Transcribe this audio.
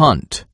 hunt.